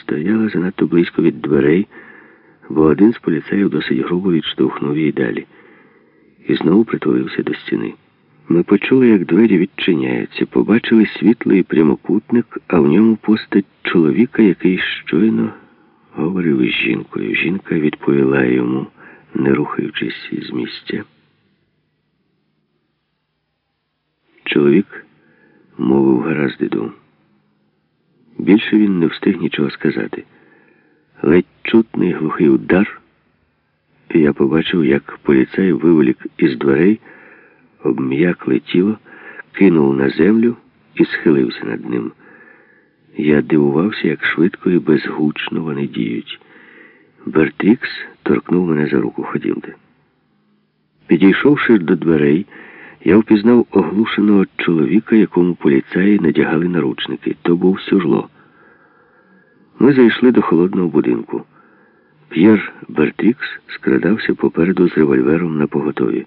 стояла занадто близько від дверей, бо один з поліцеїв досить грубо відштовхнув її далі і знову притулився до стіни. Ми почули, як двері відчиняються, побачили світлий прямокутник, а в ньому постать чоловіка, який щойно говорив із жінкою. Жінка відповіла йому, не рухаючись із місця. Чоловік мовив гаразд іду. Більше він не встиг нічого сказати. Ледь чутний глухий удар, і я побачив, як поліцай виволік із дверей, обм'якле тіло, кинув на землю і схилився над ним. Я дивувався, як швидко і безгучно вони діють. Бертрікс торкнув мене за руку. Ходімте. Підійшовши до дверей, я впізнав оглушеного чоловіка, якому поліцаї надягали наручники. То був сюжло. Ми зайшли до холодного будинку. П'єр Бертрікс скрадався попереду з револьвером на поготові.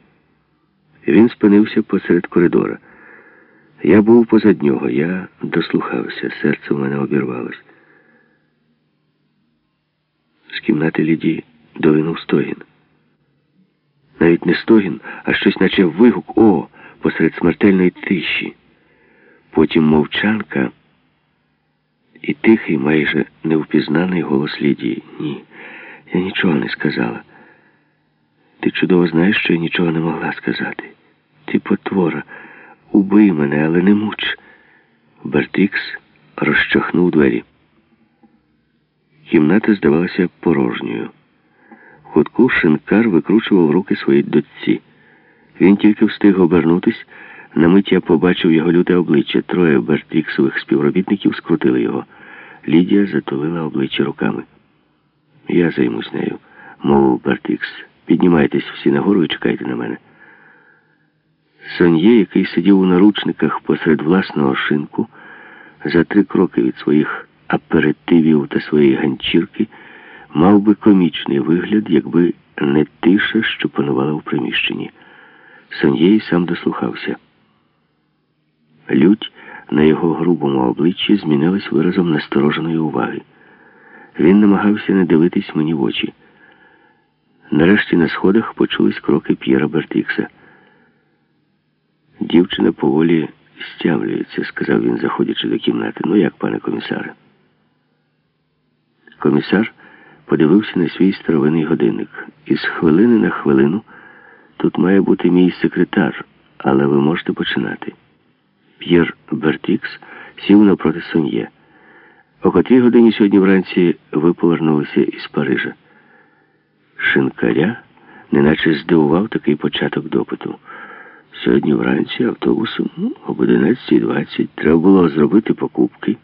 Він спинився посеред коридора. Я був позад нього, я дослухався, серце в мене обірвалось. З кімнати Лідії долинув стогін. Навіть не стогін, а щось наче вигук о, посеред смертельної тиші. Потім мовчанка і тихий, майже невпізнаний голос Лідії. Ні, я нічого не сказала. Ти чудово знаєш, що я нічого не могла сказати. Ти потвора, убий мене, але не муч. Бертикс розчахнув двері. Кімната здавалася порожньою. В кутку шинкар викручував руки своїй дочці. Він тільки встиг обернутись. На мить я побачив його люте обличчя. Троє Бертріксових співробітників скрутили його. Лідія затулила обличчя руками. Я займусь нею, мовив Бертрікс. Піднімайтесь всі нагору і чекайте на мене. Сон'є, який сидів у наручниках посеред власного шинку, за три кроки від своїх аперитивів та своєї ганчірки, мав би комічний вигляд, якби не тиша, що панувала в приміщенні. Сон'єй сам дослухався. Лють на його грубому обличчі змінилась виразом настороженої уваги. Він намагався не дивитись мені в очі. Нарешті на сходах почулись кроки П'єра Бертікса. Дівчина поволі стявлюється, сказав він, заходячи до кімнати. Ну як, пане комісаре? Комісар подивився на свій старовинний годинник. Із хвилини на хвилину тут має бути мій секретар, але ви можете починати. П'єр Бертікс сів напроти Сон'є. О котрій годині сьогодні вранці ви повернулися із Парижа. Шинкаря неначе здивував такий початок допиту. Сьогодні вранці автобусом ну, об 11.20 треба було зробити покупки.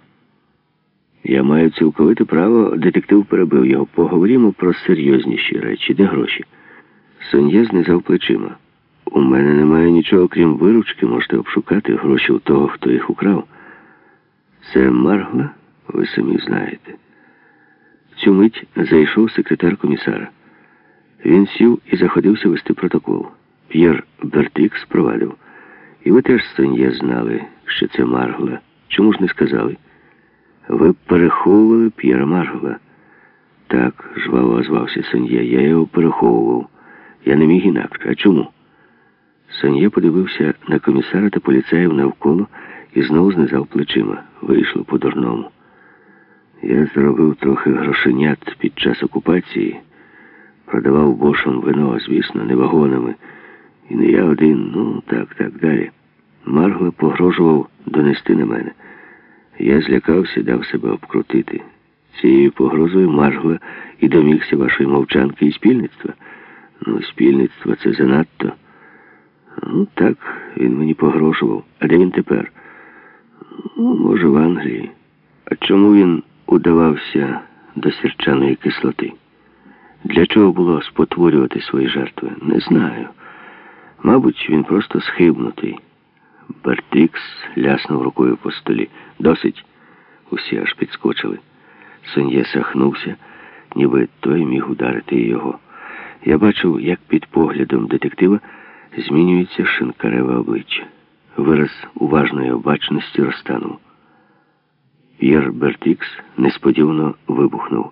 Я маю цілковите право, детектив перебив його. Поговоримо про серйозніші речі. Де гроші? Сон'є знизав плечима. У мене немає нічого, крім виручки, можете обшукати гроші у того, хто їх украв. Це Маргла, ви самі знаєте. Цю мить зайшов секретар комісара. Він сів і заходився вести протокол. П'єр Бертикс провадив. І ви теж, Сон'є, знали, що це Маргла. Чому ж не сказали? Ви переховували П'єра Маргла. Так, жваво озвався Сон'є. Я його переховував. Я не міг інакше. А чому? Сон'є подивився на комісара та поліцаїв навколо і знову знизав плечима. Вийшло по-дурному. Я зробив трохи грошенят під час окупації, продавав бошам вино, звісно, не вагонами. І не я один, ну так, так далі. Маргла погрожував донести на мене. Я злякався, дав себе обкрутити. Цією погрозою Маргла і домігся вашої мовчанки і спільництва. Ну, спільництво це занадто. Ну, так, він мені погрожував. А де він тепер? Ну, може, в Англії. А чому він удавався до сірчаної кислоти? Для чого було спотворювати свої жертви? Не знаю. Мабуть, він просто схибнутий. Бертикс ляснув рукою по столі. Досить. Усі аж підскочили. Сон'є сахнувся, ніби той міг ударити його. Я бачив, як під поглядом детектива змінюється шинкареве обличчя. Вираз уважної обачності розтанув. Єрбертікс несподівано вибухнув.